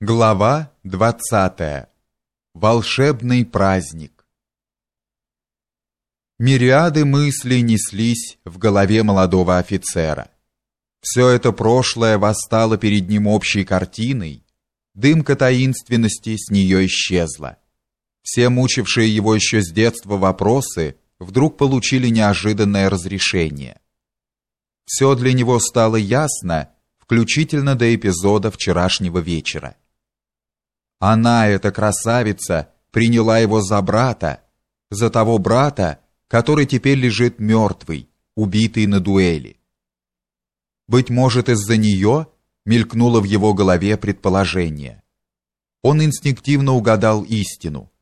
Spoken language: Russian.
Глава 20. Волшебный праздник. Мириады мыслей неслись в голове молодого офицера. Все это прошлое восстало перед ним общей картиной, дымка таинственности с нее исчезла. Все мучившие его еще с детства вопросы вдруг получили неожиданное разрешение. Все для него стало ясно, включительно до эпизода вчерашнего вечера. Она, эта красавица, приняла его за брата, за того брата, который теперь лежит мертвый, убитый на дуэли. Быть может, из-за нее мелькнуло в его голове предположение. Он инстинктивно угадал истину.